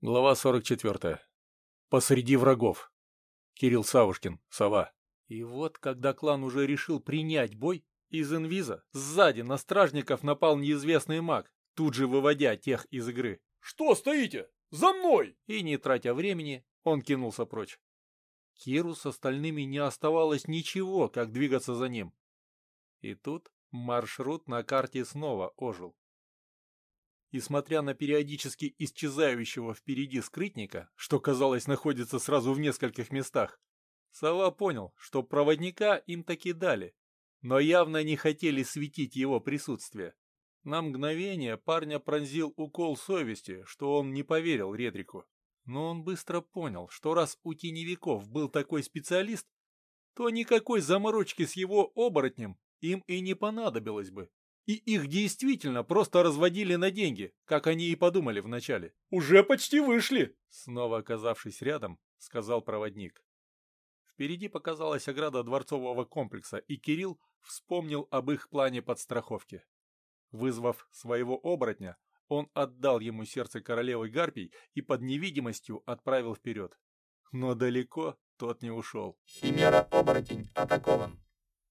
Глава 44. Посреди врагов. Кирилл Савушкин, Сова. И вот, когда клан уже решил принять бой, из инвиза сзади на стражников напал неизвестный маг, тут же выводя тех из игры. «Что стоите? За мной!» И, не тратя времени, он кинулся прочь. Киру с остальными не оставалось ничего, как двигаться за ним. И тут маршрут на карте снова ожил и смотря на периодически исчезающего впереди скрытника, что, казалось, находится сразу в нескольких местах, Сова понял, что проводника им таки дали, но явно не хотели светить его присутствие. На мгновение парня пронзил укол совести, что он не поверил Редрику. Но он быстро понял, что раз у теневиков был такой специалист, то никакой заморочки с его оборотнем им и не понадобилось бы. И их действительно просто разводили на деньги, как они и подумали вначале. «Уже почти вышли!» Снова оказавшись рядом, сказал проводник. Впереди показалась ограда дворцового комплекса, и Кирилл вспомнил об их плане подстраховки. Вызвав своего оборотня, он отдал ему сердце королевы Гарпий и под невидимостью отправил вперед. Но далеко тот не ушел. Химера-оборотень атакован.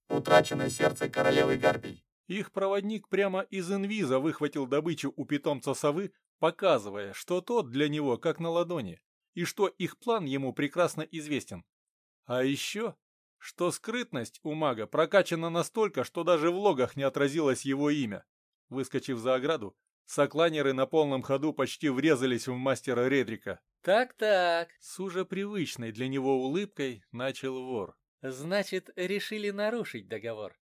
Утрачено сердце королевы Гарпий. Их проводник прямо из инвиза выхватил добычу у питомца совы, показывая, что тот для него как на ладони, и что их план ему прекрасно известен. А еще, что скрытность у мага прокачана настолько, что даже в логах не отразилось его имя. Выскочив за ограду, сокланеры на полном ходу почти врезались в мастера Редрика. «Так-так», — с уже привычной для него улыбкой начал вор. «Значит, решили нарушить договор?»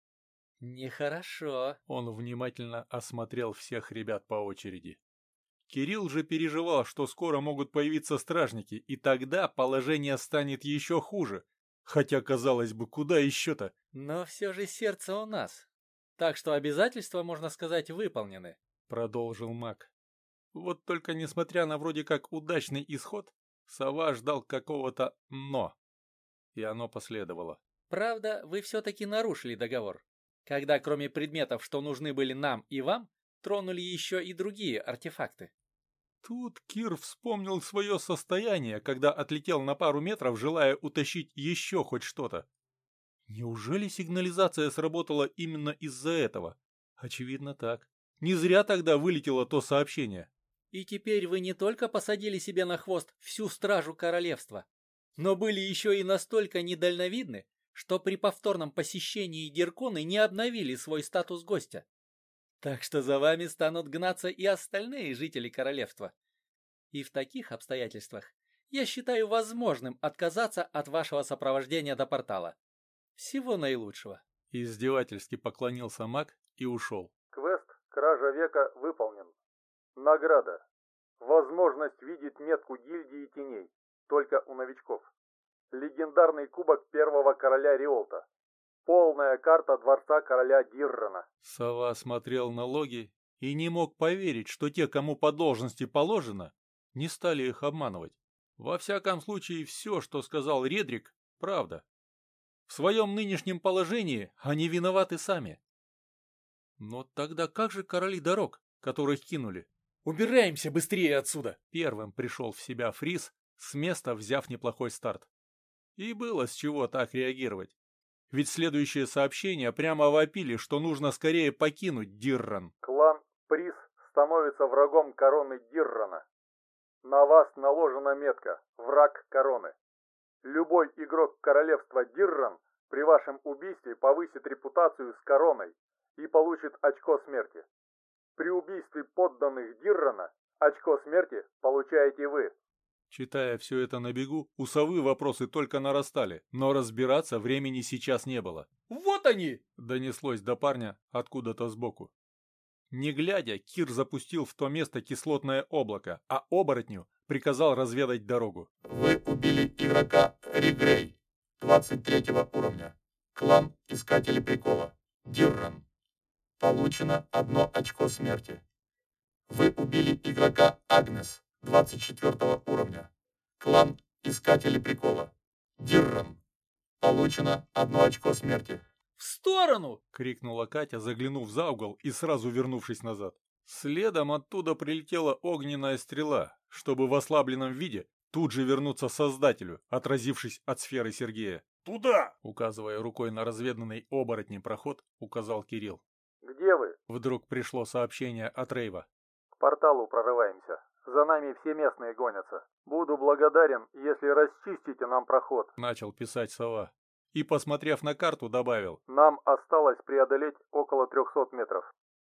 «Нехорошо». Он внимательно осмотрел всех ребят по очереди. Кирилл же переживал, что скоро могут появиться стражники, и тогда положение станет еще хуже. Хотя, казалось бы, куда еще-то? Но все же сердце у нас. Так что обязательства, можно сказать, выполнены. Продолжил маг. Вот только несмотря на вроде как удачный исход, сова ждал какого-то «но». И оно последовало. Правда, вы все-таки нарушили договор когда кроме предметов, что нужны были нам и вам, тронули еще и другие артефакты. Тут Кир вспомнил свое состояние, когда отлетел на пару метров, желая утащить еще хоть что-то. Неужели сигнализация сработала именно из-за этого? Очевидно так. Не зря тогда вылетело то сообщение. И теперь вы не только посадили себе на хвост всю стражу королевства, но были еще и настолько недальновидны, что при повторном посещении Дирконы не обновили свой статус гостя. Так что за вами станут гнаться и остальные жители королевства. И в таких обстоятельствах я считаю возможным отказаться от вашего сопровождения до портала. Всего наилучшего. Издевательски поклонился маг и ушел. Квест «Кража века» выполнен. Награда. Возможность видеть метку гильдии теней. Только у новичков легендарный кубок первого короля Риолта. Полная карта дворца короля Диррона. Сова смотрел на логи и не мог поверить, что те, кому по должности положено, не стали их обманывать. Во всяком случае, все, что сказал Редрик, правда. В своем нынешнем положении они виноваты сами. Но тогда как же короли дорог, которых кинули? «Убираемся быстрее отсюда!» Первым пришел в себя Фрис, с места взяв неплохой старт. И было с чего так реагировать. Ведь следующие сообщения прямо вопили, что нужно скорее покинуть Дирран. Клан Приз становится врагом короны Диррана. На вас наложена метка «Враг короны». Любой игрок королевства Дирран при вашем убийстве повысит репутацию с короной и получит очко смерти. При убийстве подданных Диррана очко смерти получаете вы. Читая все это на бегу, у совы вопросы только нарастали, но разбираться времени сейчас не было. «Вот они!» — донеслось до парня откуда-то сбоку. Не глядя, Кир запустил в то место кислотное облако, а оборотню приказал разведать дорогу. «Вы убили игрока Ригрей, 23 уровня. Клан Искатели Прикола. Дирран. Получено одно очко смерти. Вы убили игрока Агнес, 24 уровня. Клан Искатели Прикола. Дирран. Получено одно очко смерти. «В сторону!» — крикнула Катя, заглянув за угол и сразу вернувшись назад. Следом оттуда прилетела огненная стрела, чтобы в ослабленном виде тут же вернуться Создателю, отразившись от сферы Сергея. Туда! Указывая рукой на разведанный оборотней проход, указал Кирилл. «Где вы?» Вдруг пришло сообщение от Рейва. «К порталу прорываемся. За нами все местные гонятся. Буду благодарен, если расчистите нам проход». Начал писать сова. И, посмотрев на карту, добавил. «Нам осталось преодолеть около 300 метров».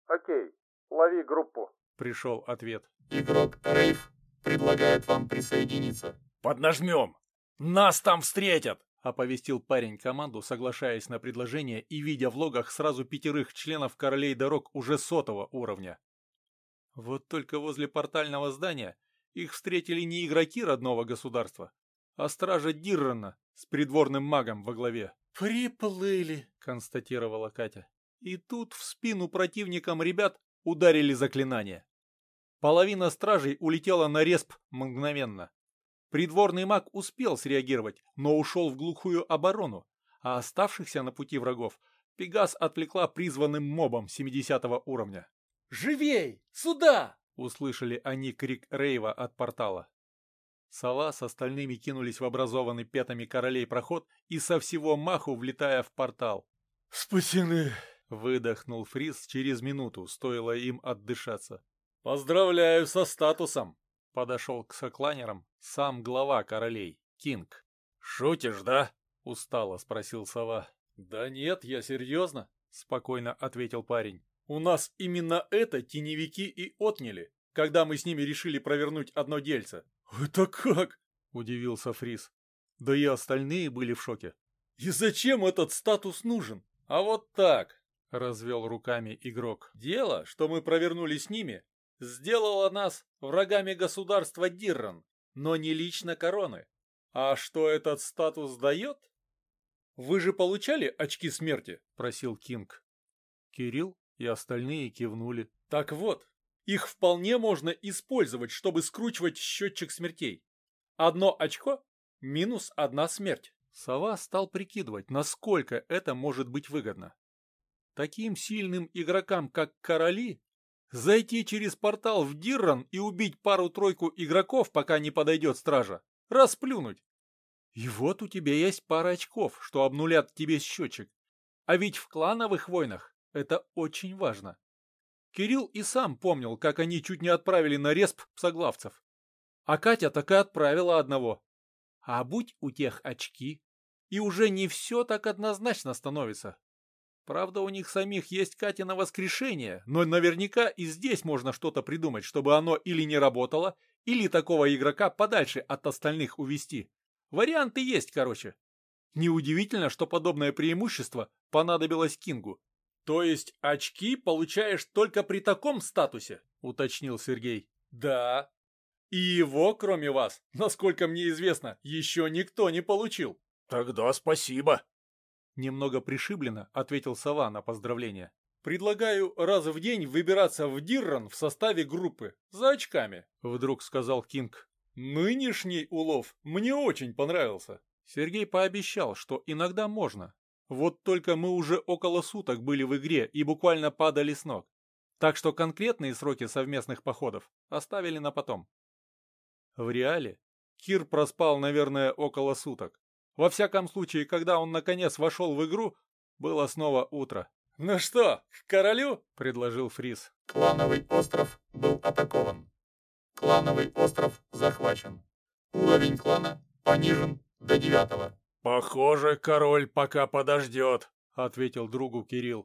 «Окей, лови группу». Пришел ответ. Игрок Рейв предлагает вам присоединиться. Поднажмем! Нас там встретят! Оповестил парень команду, соглашаясь на предложение и видя в логах сразу пятерых членов королей дорог уже сотого уровня. Вот только возле портального здания их встретили не игроки родного государства, а стража Диррена с придворным магом во главе. «Приплыли», — констатировала Катя. И тут в спину противникам ребят ударили заклинания. Половина стражей улетела на респ мгновенно. Придворный маг успел среагировать, но ушел в глухую оборону, а оставшихся на пути врагов Пегас отвлекла призванным мобом 70 уровня. «Живей! Сюда!» — услышали они крик Рейва от портала. Сова с остальными кинулись в образованный пятами королей проход и со всего маху влетая в портал. «Спасены!» — выдохнул Фриз через минуту, стоило им отдышаться. «Поздравляю со статусом!» — подошел к сокланерам сам глава королей, Кинг. «Шутишь, да?» — устало спросил сова. «Да нет, я серьезно», — спокойно ответил парень. «У нас именно это теневики и отняли, когда мы с ними решили провернуть одно дельце». «Это как?» — удивился Фриз. Да и остальные были в шоке. «И зачем этот статус нужен? А вот так!» — развел руками игрок. «Дело, что мы провернули с ними, сделало нас врагами государства Дирран, но не лично короны. А что этот статус дает? Вы же получали очки смерти? Просил Кинг. Кирилл и остальные кивнули. Так вот, их вполне можно использовать, чтобы скручивать счетчик смертей. Одно очко – минус одна смерть. Сова стал прикидывать, насколько это может быть выгодно. Таким сильным игрокам, как короли, Зайти через портал в Дирран и убить пару-тройку игроков, пока не подойдет стража. Расплюнуть. И вот у тебя есть пара очков, что обнулят тебе счетчик. А ведь в клановых войнах это очень важно. Кирилл и сам помнил, как они чуть не отправили на респ псоглавцев. А Катя так и отправила одного. А будь у тех очки, и уже не все так однозначно становится. Правда, у них самих есть Катя воскрешение, но наверняка и здесь можно что-то придумать, чтобы оно или не работало, или такого игрока подальше от остальных увести. Варианты есть, короче. Неудивительно, что подобное преимущество понадобилось Кингу. То есть очки получаешь только при таком статусе, уточнил Сергей. Да. И его, кроме вас, насколько мне известно, еще никто не получил. Тогда спасибо, Немного пришибленно ответил Сова на поздравление. «Предлагаю раз в день выбираться в Дирран в составе группы, за очками», — вдруг сказал Кинг. «Нынешний улов мне очень понравился». Сергей пообещал, что иногда можно. Вот только мы уже около суток были в игре и буквально падали с ног. Так что конкретные сроки совместных походов оставили на потом. В реале Кир проспал, наверное, около суток. Во всяком случае, когда он наконец вошел в игру, было снова утро. «Ну что, к королю?» — предложил Фрис. Клановый остров был атакован. Клановый остров захвачен. Уровень клана понижен до девятого. «Похоже, король пока подождет», — ответил другу Кирилл.